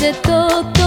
de.